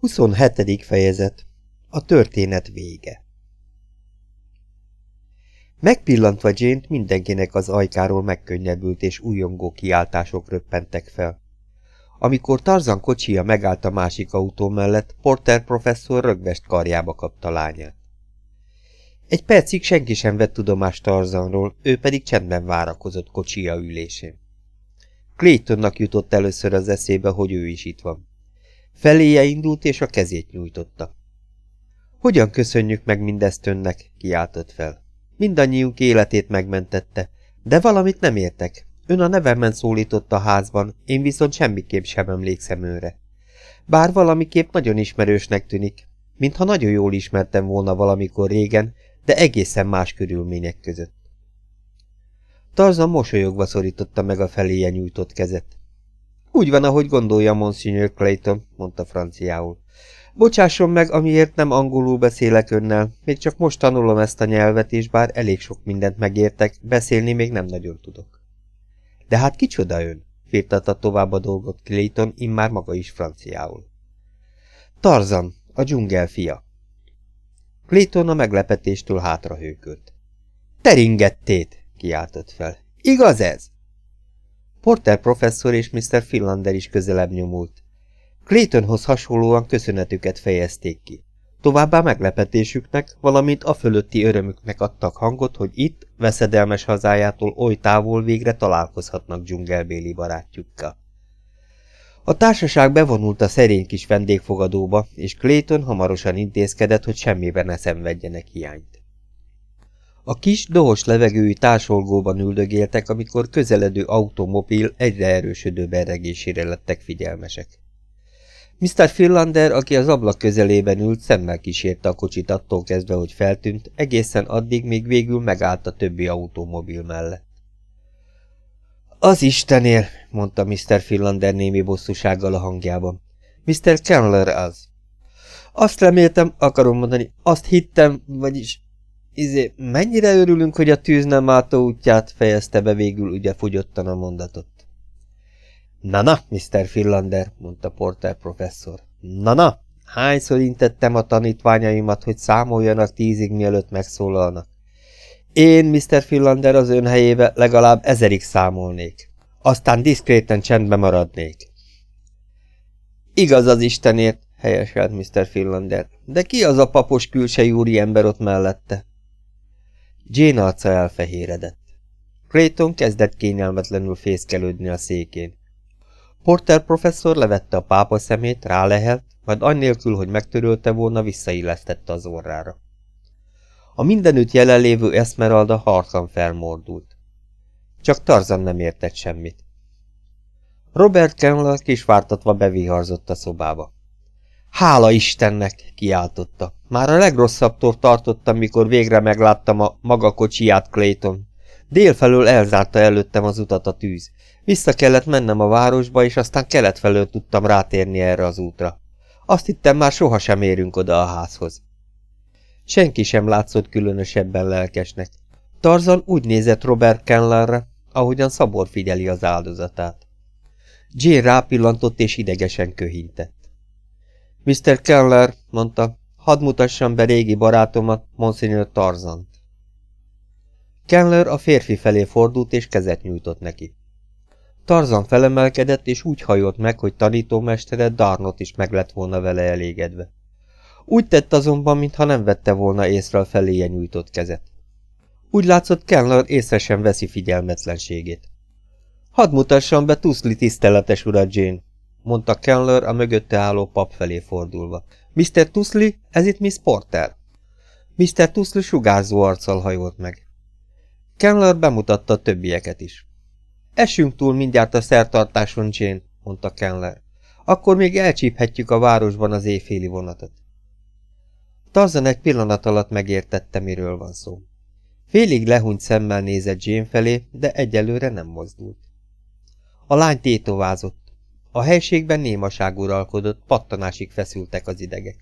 27. fejezet A történet vége Megpillantva Jane-t mindenkinek az ajkáról megkönnyebbült és újongó kiáltások röppentek fel. Amikor Tarzan kocsia megállt a másik autó mellett, Porter professzor rögvest karjába kapta lányát. Egy percig senki sem vett tudomást Tarzanról, ő pedig csendben várakozott kocsia ülésén. Claytonnak jutott először az eszébe, hogy ő is itt van. Feléje indult, és a kezét nyújtotta. Hogyan köszönjük meg mindezt önnek? kiáltott fel. Mindannyiunk életét megmentette, de valamit nem értek. Ön a nevemben szólított a házban, én viszont semmiképp sem emlékszem őre. Bár valamiképp nagyon ismerősnek tűnik, mintha nagyon jól ismertem volna valamikor régen, de egészen más körülmények között. Tarzan mosolyogva szorította meg a feléje nyújtott kezet. Úgy van, ahogy gondolja, Monsignor Clayton, mondta franciául. Bocsásson meg, amiért nem angolul beszélek önnel, még csak most tanulom ezt a nyelvet, és bár elég sok mindent megértek, beszélni még nem nagyon tudok. De hát kicsoda ön? firtatta tovább a dolgot Clayton, immár maga is franciául. Tarzan, a dzsungel fia. Clayton a meglepetéstől hátrahőkölt. Teringettét! kiáltott fel. Igaz ez? Porter professzor és Mr. Finlander is közelebb nyomult. Claytonhoz hasonlóan köszönetüket fejezték ki. Továbbá meglepetésüknek, valamint a fölötti örömüknek adtak hangot, hogy itt, veszedelmes hazájától oly távol végre találkozhatnak dzsungelbéli barátjukkal. A társaság bevonult a szerény kis vendégfogadóba, és Clayton hamarosan intézkedett, hogy semmiben ne szenvedjenek hiányt. A kis, dohos levegői társolgóban üldögéltek, amikor közeledő automobil egyre erősödő berregésére lettek figyelmesek. Mr. Finlander, aki az ablak közelében ült, szemmel kísérte a kocsit attól kezdve, hogy feltűnt, egészen addig, míg végül megállt a többi automobil mellett. Az Istenér, mondta Mr. Finlander némi bosszúsággal a hangjában. Mr. Candler az. Azt reméltem, akarom mondani, azt hittem, vagyis Izé, mennyire örülünk, hogy a tűz nem állt útját, fejezte be végül ugye fogyottan a mondatot. Na-na, Mr. Finlander, mondta Porter professzor. Na-na, hányszor intettem a tanítványaimat, hogy számoljanak tízig, mielőtt megszólalnak. Én, Mr. Finlander, az ön helyébe legalább ezerig számolnék. Aztán diszkréten csendbe maradnék. Igaz az Istenért, helyeselt Mr. Finlander, de ki az a papos külsejúri úri ember ott mellette? Jane arca elfehéredett. Clayton kezdett kényelmetlenül fészkelődni a székén. Porter professzor levette a pápa szemét, rálehelt, majd annélkül, hogy megtörölte volna, visszaillesztette az orrára. A mindenütt jelenlévő Esmeralda harcan felmordult. Csak Tarzan nem értett semmit. Robert Kennel kisvártatva beviharzott a szobába. Hála Istennek, kiáltotta. Már a legrosszabbtól tartottam, mikor végre megláttam a maga kocsiját Clayton. Délfelől elzárta előttem az utat a tűz. Vissza kellett mennem a városba, és aztán kelet felől tudtam rátérni erre az útra. Azt hittem, már sohasem érünk oda a házhoz. Senki sem látszott különösebben lelkesnek. Tarzan úgy nézett Robert Kenlerre, ahogyan Szabor figyeli az áldozatát. Jane rápillantott és idegesen köhintett. Mr. Keller, mondta, hadd mutassam be régi barátomat, Monsignor Tarzant. Keller a férfi felé fordult és kezet nyújtott neki. Tarzan felemelkedett és úgy hajolt meg, hogy tanítómestere Darnot is meg lett volna vele elégedve. Úgy tett azonban, mintha nem vette volna észre a feléje nyújtott kezet. Úgy látszott, Keller észre sem veszi figyelmetlenségét. Hadd mutassam be Tuszli tiszteletes urat Jane, mondta Keller a mögötte álló pap felé fordulva. Mr. Tuszli, ez itt Miss Porter. Mr. Tuszli sugárzó arccal hajolt meg. Keller bemutatta a többieket is. Esünk túl mindjárt a szertartáson, Jane, mondta Keller. Akkor még elcsíphetjük a városban az éjféli vonatot. Tarzan egy pillanat alatt megértette, miről van szó. Félig lehúnyt szemmel nézett Jane felé, de egyelőre nem mozdult. A lány tétovázott, a helységben némaság uralkodott, pattanásig feszültek az idegek.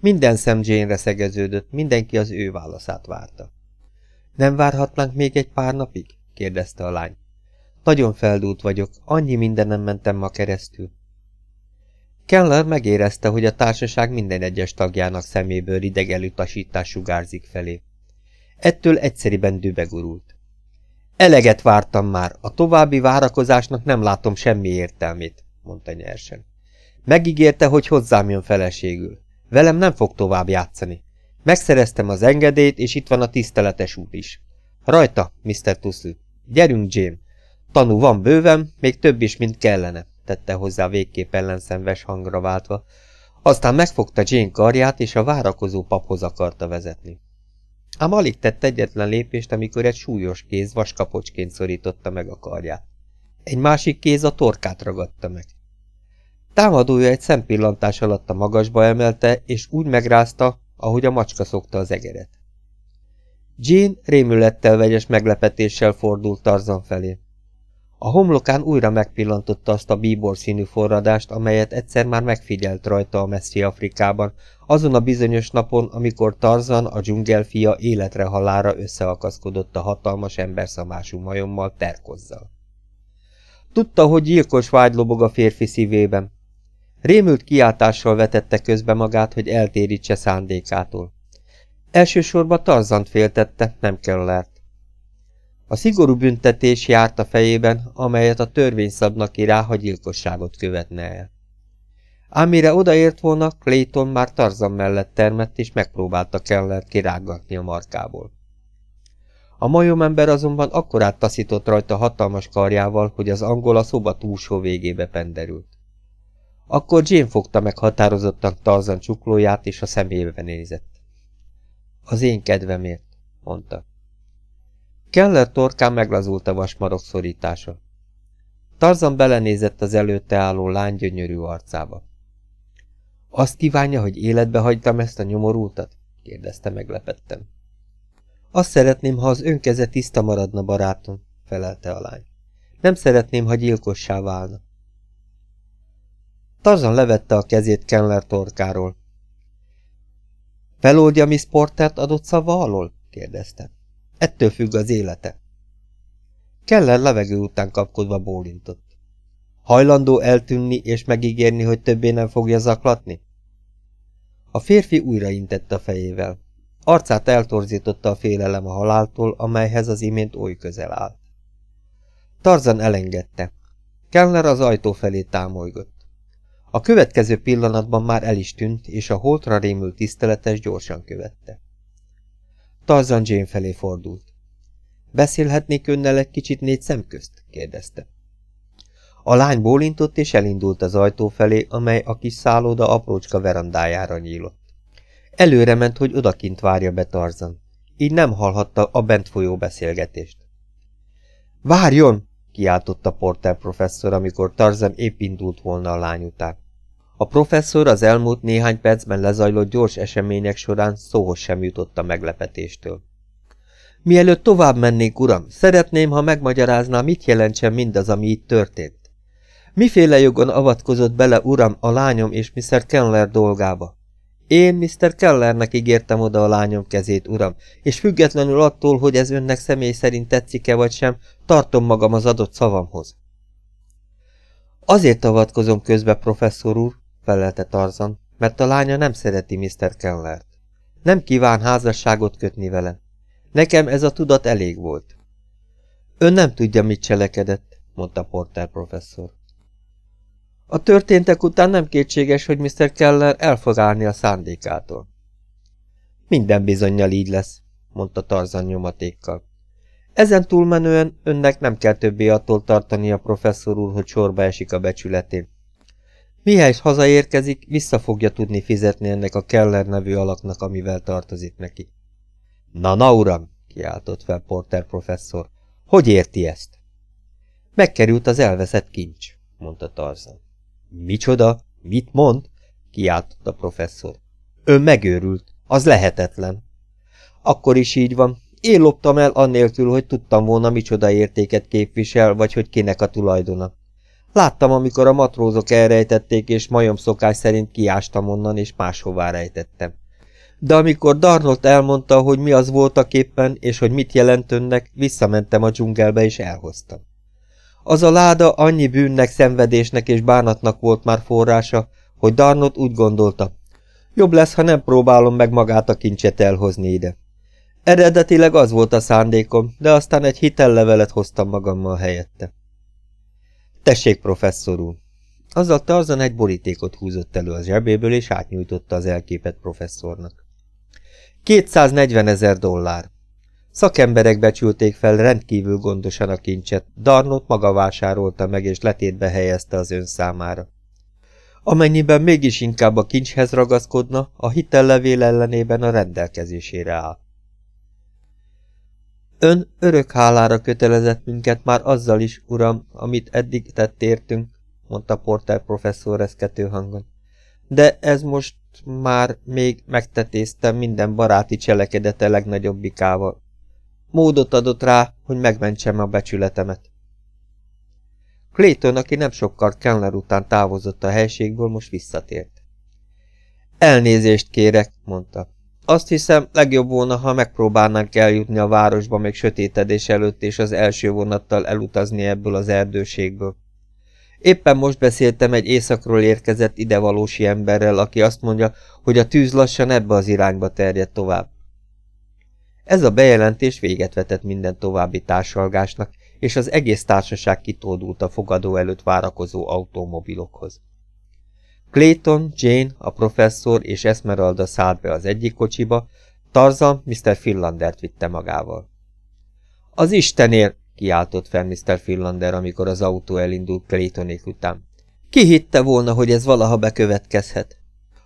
Minden szem Jane-re szegeződött, mindenki az ő válaszát várta. Nem várhatnánk még egy pár napig? kérdezte a lány. Nagyon feldúlt vagyok, annyi mindenem mentem ma keresztül. Keller megérezte, hogy a társaság minden egyes tagjának szeméből rideg elutasítás sugárzik felé. Ettől egyszeriben dübegurult. Eleget vártam már, a további várakozásnak nem látom semmi értelmét, mondta nyersen. Megígérte, hogy hozzám jön feleségül. Velem nem fog tovább játszani. Megszereztem az engedélyt, és itt van a tiszteletes út is. Rajta, Mr. Tussle. Gyerünk, Jane. Tanú van bőven, még több is, mint kellene, tette hozzá végképp ellenszenves hangra váltva. Aztán megfogta Jane karját, és a várakozó paphoz akarta vezetni. Ám alig tett egyetlen lépést, amikor egy súlyos kéz vaskapocsként szorította meg a karját. Egy másik kéz a torkát ragadta meg. Támadója egy szempillantás alatt a magasba emelte, és úgy megrázta, ahogy a macska szokta az egeret. Jean rémülettel vegyes meglepetéssel fordult Tarzan felé. A homlokán újra megpillantotta azt a bíbor színű forradást, amelyet egyszer már megfigyelt rajta a messzi Afrikában, azon a bizonyos napon, amikor Tarzan, a dzsungelfia életre halára összeakaszkodott a hatalmas emberszamású majommal terkozzal. Tudta, hogy gyilkos vágy lobog a férfi szívében. Rémült kiáltással vetette közbe magát, hogy eltérítse szándékától. Elsősorban Tarzant féltette, nem Kellert. A szigorú büntetés járt a fejében, amelyet a törvény szabnak ki rá, ha gyilkosságot követne el. Ám mire odaért volna, Clayton már Tarzan mellett termett, és megpróbálta Kellert kirágatni a markából. A majomember azonban akkorát taszított rajta hatalmas karjával, hogy az angol a szoba túlsó végébe penderült. Akkor Jane fogta meg határozottan Tarzan csuklóját, és a szemébe nézett. Az én kedvemért, mondta. Keller torkán meglazult a vasmarok szorítása. Tarzan belenézett az előtte álló lány gyönyörű arcába. Azt kívánja, hogy életbe hagytam ezt a nyomorultat? kérdezte meglepetten. Azt szeretném, ha az önkeze tiszta maradna, barátom, felelte a lány. Nem szeretném, ha gyilkossá válna. Tarzan levette a kezét Keller torkáról. Feloldja Miss Portert adott szava alól? kérdezte. Ettől függ az élete. Keller levegő után kapkodva bólintott. Hajlandó eltűnni és megígérni, hogy többé nem fogja zaklatni? A férfi újra intett a fejével. Arcát eltorzította a félelem a haláltól, amelyhez az imént oly közel állt. Tarzan elengedte. Keller az ajtó felé támolygott. A következő pillanatban már el is tűnt, és a holtra rémült tiszteletes gyorsan követte. Tarzan Jane felé fordult. Beszélhetnék önnel egy kicsit négy szem közt? kérdezte. A lány bólintott és elindult az ajtó felé, amely a kis szállóda aprócska verandájára nyílott. Előre ment, hogy odakint várja be Tarzan. Így nem hallhatta a bent folyó beszélgetést. Várjon! kiáltotta Porter professzor, amikor Tarzan épp indult volna a lány után. A professzor az elmúlt néhány percben lezajlott gyors események során szóhoz sem jutott a meglepetéstől. Mielőtt tovább mennénk, uram, szeretném, ha megmagyarázná, mit jelentsen mindaz, ami itt történt. Miféle jogon avatkozott bele, uram, a lányom és Mr. Keller dolgába? Én Mr. Kellernek ígértem oda a lányom kezét, uram, és függetlenül attól, hogy ez önnek személy szerint tetszik-e vagy sem, tartom magam az adott szavamhoz. Azért avatkozom közbe, professzor úr, felelte Tarzan, mert a lánya nem szereti Mr. Kellert. Nem kíván házasságot kötni vele. Nekem ez a tudat elég volt. Ön nem tudja, mit cselekedett, mondta Porter professzor. A történtek után nem kétséges, hogy Mr. Keller el fog állni a szándékától. Minden bizonyal így lesz, mondta Tarzan nyomatékkal. Ezen túlmenően önnek nem kell többé attól tartani a professzor úr, hogy sorba esik a becsületén. Mihály hazaérkezik, vissza fogja tudni fizetni ennek a Keller nevű alaknak, amivel tartozik neki. Na, na, uram, kiáltott fel Porter professzor. Hogy érti ezt? Megkerült az elveszett kincs, mondta Tarzan. Micsoda? Mit mond? kiáltott a professzor. Ön megőrült. Az lehetetlen. Akkor is így van. Én loptam el annélkül, hogy tudtam volna, micsoda értéket képvisel, vagy hogy kinek a tulajdona. Láttam, amikor a matrózok elrejtették, és majom szokás szerint kiástam onnan, és máshová rejtettem. De amikor Darnold elmondta, hogy mi az voltak éppen, és hogy mit jelent önnek, visszamentem a dzsungelbe, és elhoztam. Az a láda annyi bűnnek, szenvedésnek és bánatnak volt már forrása, hogy Darnot úgy gondolta, jobb lesz, ha nem próbálom meg magát a kincset elhozni ide. Eredetileg az volt a szándékom, de aztán egy hitellevelet hoztam magammal helyette. Tessék, professzor úr! Azzal Tarzan egy borítékot húzott elő a zsebéből, és átnyújtotta az elképet professzornak. 240 ezer dollár. Szakemberek becsülték fel rendkívül gondosan a kincset, Darnot maga vásárolta meg és letétbe helyezte az ön számára. Amennyiben mégis inkább a kincshez ragaszkodna, a hitellevél ellenében a rendelkezésére áll. Ön örök hálára kötelezett minket már azzal is, uram, amit eddig tett értünk, mondta Porter professzor reszkető hangon. De ez most már még megtetéztem minden baráti cselekedete legnagyobbikával. Módot adott rá, hogy megmentsem a becsületemet. Clayton, aki nem sokkal Kenler után távozott a helységből, most visszatért. Elnézést kérek, mondta. Azt hiszem, legjobb volna, ha megpróbálnánk eljutni a városba még sötétedés előtt, és az első vonattal elutazni ebből az erdőségből. Éppen most beszéltem egy éjszakról érkezett idevalósi emberrel, aki azt mondja, hogy a tűz lassan ebbe az irányba terjed tovább. Ez a bejelentés véget vetett minden további társalgásnak, és az egész társaság kitódult a fogadó előtt várakozó automobilokhoz. Clayton, Jane, a professzor és Esmeralda szállt be az egyik kocsiba, Tarzan Mr. Finlandert vitte magával. Az Istenért! kiáltott fel Mr. Finlander, amikor az autó elindult Claytonék után. Ki hitte volna, hogy ez valaha bekövetkezhet?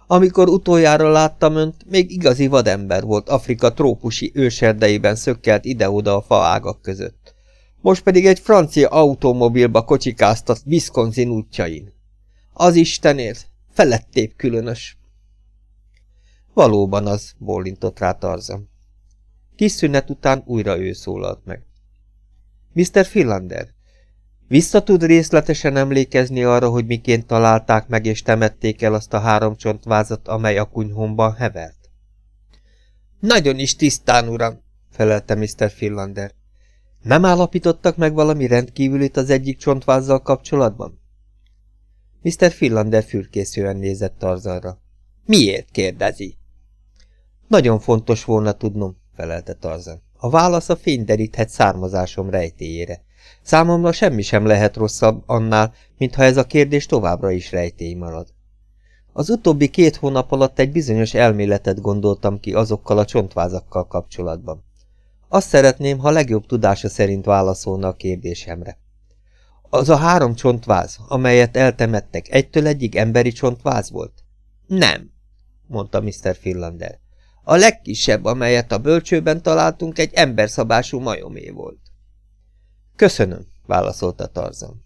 Amikor utoljára láttam önt, még igazi vadember volt Afrika trópusi őserdeiben szökkelt ide-oda a faágak között. Most pedig egy francia automobilba kocsikáztat Wisconsin útjain. Az Istenért, felettébb különös. Valóban az, bólintott rá Tarzan. Kis szünet után újra ő szólalt meg. Mr. Philander, vissza tud részletesen emlékezni arra, hogy miként találták meg és temették el azt a három csontvázat, amely a kunyhomban hevert? Nagyon is tisztán, uram, felelte Mr. Philander. Nem állapítottak meg valami rendkívülit az egyik csontvázzal kapcsolatban? Mr. Philander fürkészően nézett Tarzanra. Miért kérdezi? Nagyon fontos volna tudnom, felelte Tarzan. A válasz a fény deríthet származásom rejtélyére. Számomra semmi sem lehet rosszabb annál, mintha ez a kérdés továbbra is rejtély marad. Az utóbbi két hónap alatt egy bizonyos elméletet gondoltam ki azokkal a csontvázakkal kapcsolatban. Azt szeretném, ha legjobb tudása szerint válaszolna a kérdésemre. Az a három csontváz, amelyet eltemettek, egytől egyig emberi csontváz volt? Nem, mondta Mr. Finlander. A legkisebb, amelyet a bölcsőben találtunk, egy emberszabású majomé volt. Köszönöm, válaszolta Tarzan.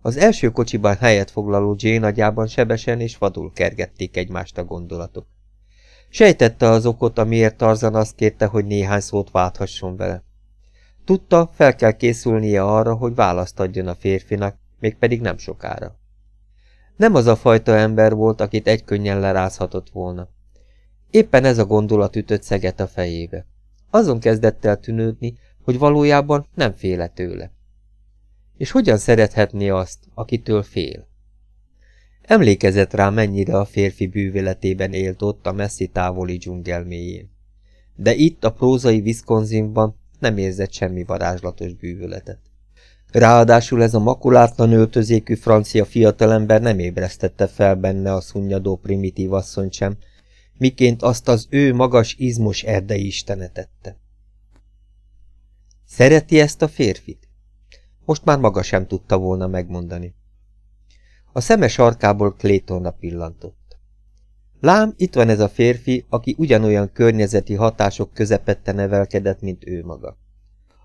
Az első kocsiban helyet foglaló Jane agyában sebesen és vadul kergették egymást a gondolatok. Sejtette az okot, amiért Tarzan azt kérte, hogy néhány szót válthasson vele. Tudta, fel kell készülnie arra, hogy választ adjon a férfinak, mégpedig nem sokára. Nem az a fajta ember volt, akit egykönnyen lerázhatott volna. Éppen ez a gondolat ütött szeget a fejébe. Azon kezdett el tűnődni, hogy valójában nem féle tőle. És hogyan szerethetné azt, akitől fél? Emlékezett rá, mennyire a férfi bűvéletében élt ott a messzi távoli dzsungel mélyén. De itt, a prózai Wisconsinban nem érzett semmi varázslatos bűvöletet. Ráadásul ez a makulátlan öltözékű francia fiatalember nem ébresztette fel benne a szunnyadó primitív asszony sem, miként azt az ő magas izmos erdei istene tette. Szereti ezt a férfit? Most már maga sem tudta volna megmondani. A szeme sarkából Claytonra pillantott. Lám, itt van ez a férfi, aki ugyanolyan környezeti hatások közepette nevelkedett, mint ő maga.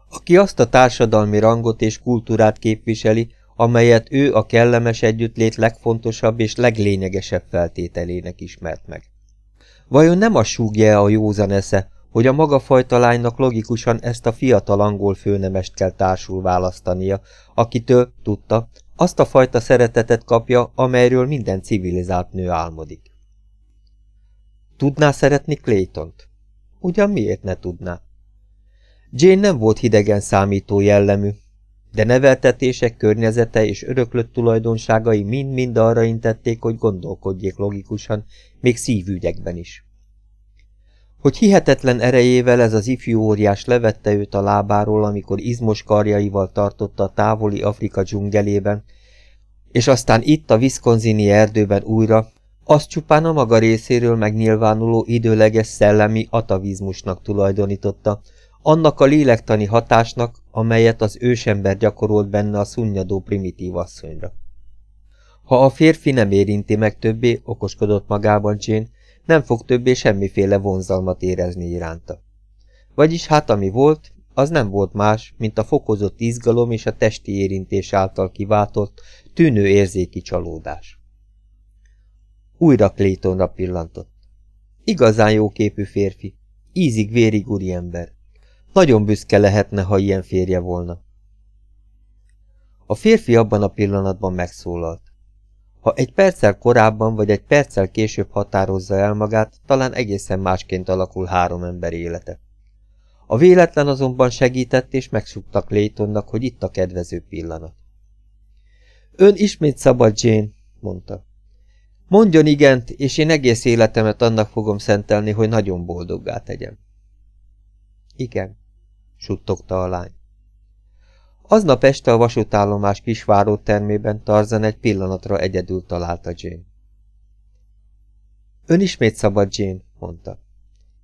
Aki azt a társadalmi rangot és kultúrát képviseli, amelyet ő a kellemes együttlét legfontosabb és leglényegesebb feltételének ismert meg. Vajon nem a súgja a józan esze, hogy a maga fajta lánynak logikusan ezt a fiatal angol főnemest kell társul választania, akitől, tudta, azt a fajta szeretetet kapja, amelyről minden civilizált nő álmodik. Tudná szeretni Claytont? Ugyan miért ne tudná? Jane nem volt hidegen számító jellemű, de neveltetések, környezete és öröklött tulajdonságai mind-mind arra intették, hogy gondolkodjék logikusan, még szívügyekben is. Hogy hihetetlen erejével ez az ifjú óriás levette őt a lábáról, amikor izmos karjaival tartotta a távoli Afrika dzsungelében, és aztán itt a Wisconsini erdőben újra, az csupán a maga részéről megnyilvánuló időleges szellemi atavizmusnak tulajdonította, annak a lélektani hatásnak, amelyet az ősember gyakorolt benne a szunnyadó primitív asszonyra. Ha a férfi nem érinti meg többé, okoskodott magában Jane, nem fog többé semmiféle vonzalmat érezni iránta. Vagyis hát ami volt, az nem volt más, mint a fokozott izgalom és a testi érintés által kiváltott, tűnő érzéki csalódás. Újra Claytonra pillantott. Igazán jó képű férfi, ízig-vérig úriember. Nagyon büszke lehetne, ha ilyen férje volna. A férfi abban a pillanatban megszólalt. Ha egy perccel korábban vagy egy perccel később határozza el magát, talán egészen másként alakul három ember élete. A véletlen azonban segített és megsuktak Laytonnak, hogy itt a kedvező pillanat. Ön ismét szabad, Jane, mondta. Mondjon igent, és én egész életemet annak fogom szentelni, hogy nagyon boldoggá tegyem. Igen, suttogta a lány. Aznap este a vasútállomás kisváró termében Tarzan egy pillanatra egyedül találta Jane. Ön ismét szabad, Jane, mondta.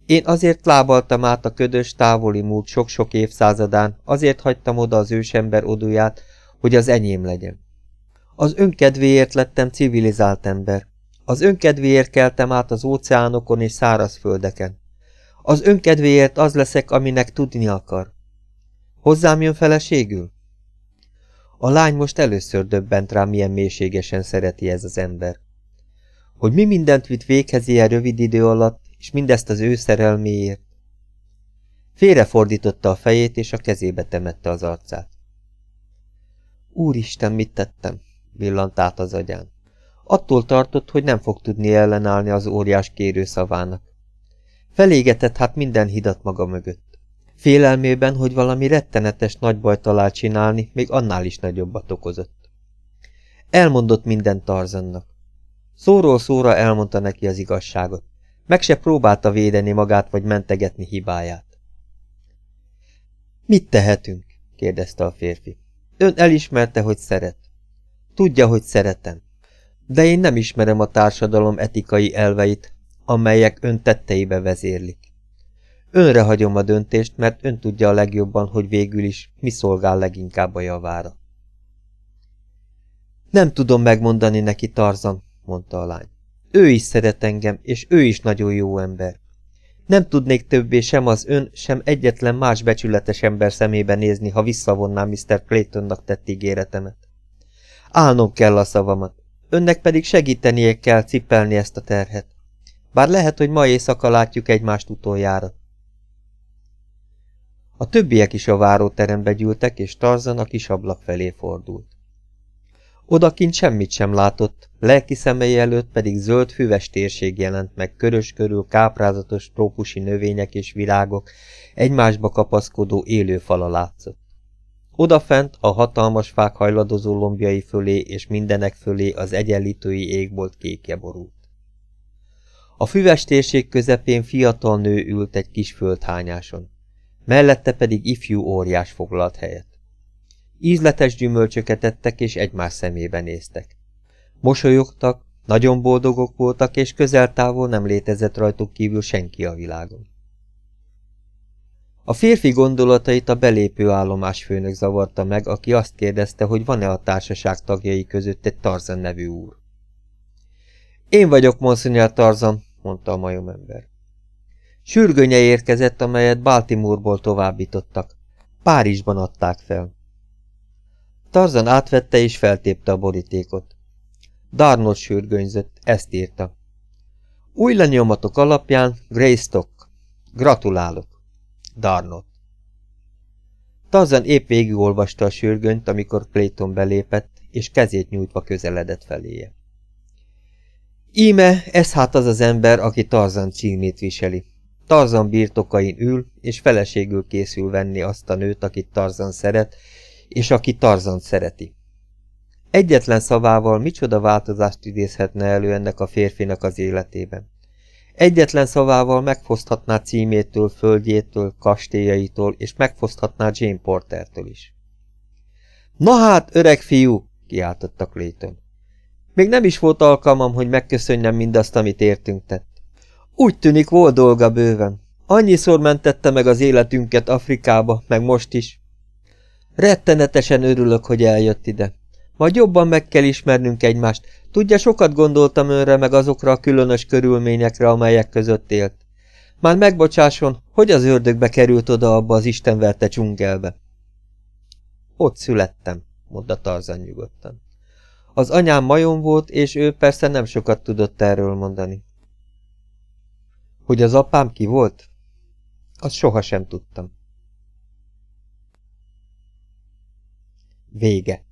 Én azért lábaltam át a ködös, távoli múlt sok-sok évszázadán, azért hagytam oda az ősember oduját, hogy az enyém legyen. Az önkedvéért lettem civilizált ember. Az önkedvéért keltem át az óceánokon és szárazföldeken. Az önkedvéért az leszek, aminek tudni akar. Hozzám jön feleségül? A lány most először döbbent rá, milyen mélységesen szereti ez az ember. Hogy mi mindent vitt véghez ilyen rövid idő alatt, és mindezt az ő szerelméért. Félrefordította a fejét, és a kezébe temette az arcát. Úristen, mit tettem? villant át az agyán. Attól tartott, hogy nem fog tudni ellenállni az óriás kérő szavának. Felégetett hát minden hidat maga mögött. Félelmében, hogy valami rettenetes nagy baj talál csinálni, még annál is nagyobbat okozott. Elmondott minden Tarzannak. Szóról szóra elmondta neki az igazságot. Meg se próbálta védeni magát vagy mentegetni hibáját. Mit tehetünk? kérdezte a férfi. Ön elismerte, hogy szeret. Tudja, hogy szeretem. De én nem ismerem a társadalom etikai elveit, amelyek ön tetteibe vezérlik. Önre hagyom a döntést, mert ön tudja a legjobban, hogy végül is mi szolgál leginkább a javára. Nem tudom megmondani neki, Tarzan, mondta a lány. Ő is szeret engem, és ő is nagyon jó ember. Nem tudnék többé sem az ön, sem egyetlen más becsületes ember szemébe nézni, ha visszavonnám Mr. Claytonnak tett ígéretemet. Állnom kell a szavamat, önnek pedig segítenie kell cipelni ezt a terhet. Bár lehet, hogy ma éjszaka látjuk egymást utoljára. A többiek is a váróterembe gyűltek, és Tarzan a kis ablak felé fordult. Odakint semmit sem látott, lelki szemei előtt pedig zöld füves térség jelent meg, körös körül káprázatos trópusi növények és virágok, egymásba kapaszkodó élő fala látszott. Odafent a hatalmas fák hajladozó lombjai fölé és mindenek fölé az egyenlítői égbolt kékje borult. A füves térség közepén fiatal nő ült egy kis földhányáson, mellette pedig ifjú óriás foglalt helyet. Ízletes gyümölcsöket ettek és egymás szemébe néztek. Mosolyogtak, nagyon boldogok voltak, és közeltávol nem létezett rajtuk kívül senki a világon. A férfi gondolatait a belépő állomás főnök zavarta meg, aki azt kérdezte, hogy van-e a társaság tagjai között egy Tarzan nevű úr. Én vagyok, Monsignor Tarzan, mondta a majomember. Sürgönye érkezett, amelyet Baltimoreból továbbítottak. Párizsban adták fel. Tarzan átvette és feltépte a borítékot. Darnot sürgönyzött, ezt írta. Új lenyomatok alapján Greystock. Gratulálok. Darnot. Tarzan épp végigolvasta a sürgönyt, amikor Clayton belépett, és kezét nyújtva közeledett feléje. Íme, ez hát az az ember, aki Tarzan címét viseli. Tarzan birtokain ül, és feleségül készül venni azt a nőt, akit Tarzan szeret, és aki Tarzant szereti. Egyetlen szavával micsoda változást idézhetne elő ennek a férfinak az életében. Egyetlen szavával megfoszthatná címétől, földjétől, kastélyaitól, és megfoszthatná Jane Portertől is. Na hát, öreg fiú, kiáltotta Clayton. Még nem is volt alkalmam, hogy megköszönjem mindazt, amit értünk tett. Úgy tűnik, volt dolga bőven. Annyiszor mentette meg az életünket Afrikába, meg most is. Rettenetesen örülök, hogy eljött ide. Majd jobban meg kell ismernünk egymást. Tudja, sokat gondoltam önre, meg azokra a különös körülményekre, amelyek között élt. Már megbocsásson, hogy az ördögbe került oda abba az istenverte dzsungelbe. Ott születtem, mondta Tarzan nyugodtan. Az anyám majom volt, és ő persze nem sokat tudott erről mondani. Hogy az apám ki volt? Azt sohasem tudtam. Vége